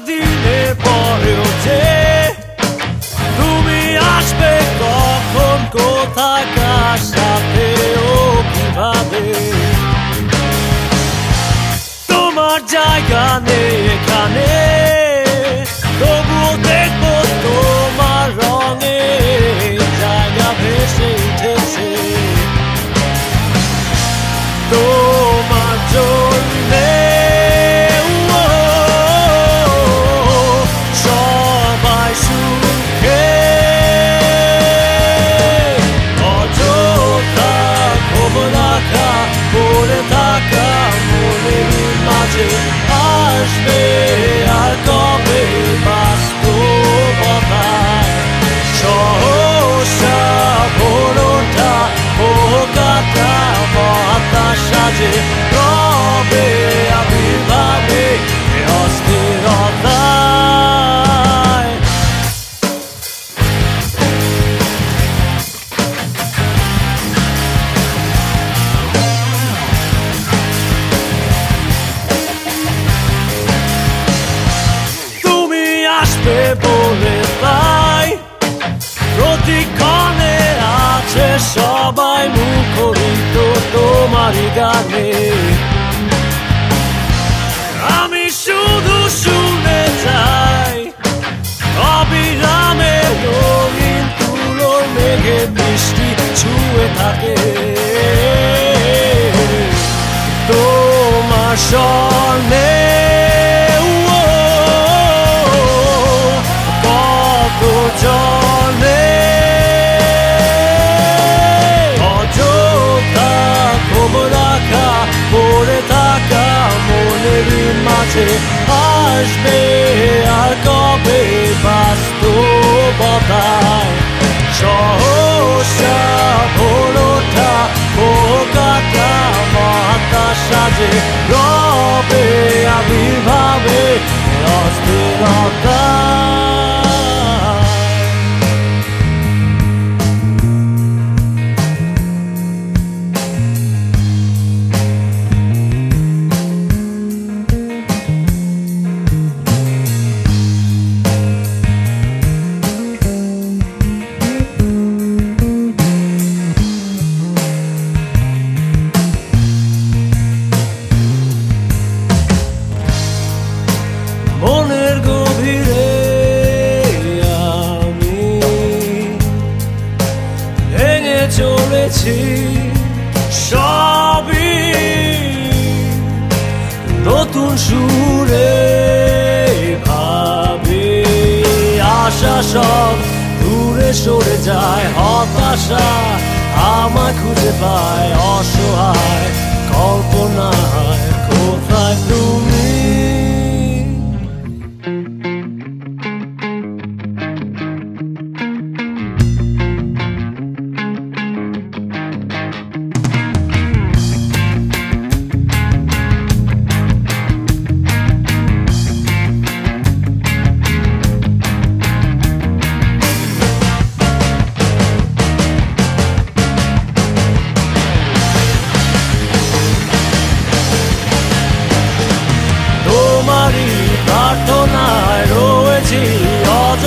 দিনে পরেও যে তুমি আসবে কখন কোথায় কার সাথে কীভাবে তোমার জায়গা নেই এখানে আসবে বলে তাই প্রতিক্ষণে আছে সবাই মুখরিত তোমারই গানে আমি শুধু শুনে যাই অবিরামে রঙিন তুলো মেঘে বৃষ্টি ছুঁয়ে থাকে তোমার সব সবই নতুন সুরে ভাবে। আশা সব দূরে সরে যায়, হতাশা আমায় খুঁজে পায়, অসহায় কল্পনা কোথায় তুমি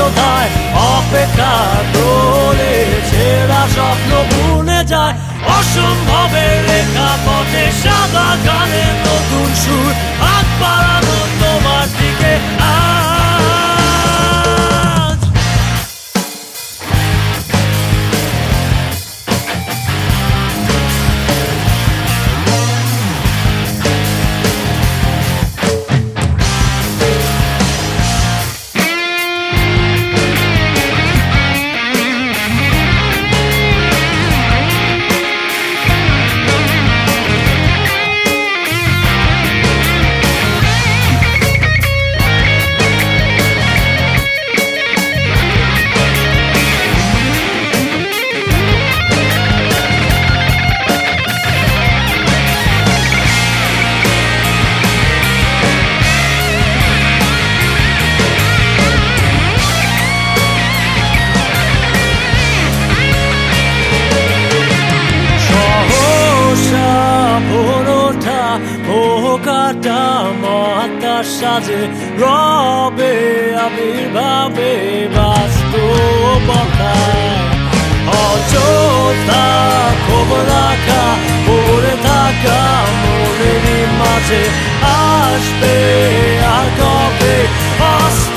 অযথায় অপেক্ষা তোলে ছেঁড়া স্বপ্ন ভুলে যায়। অসম্ভবের রেখা পথে সাদা মাতা সাজে রবে, আবির্ভাবে বাস্তবতা অযোধ্যা খবর রাখা, পড়ে থাকা মনের মাঝে আসবে আর কবে? আসবে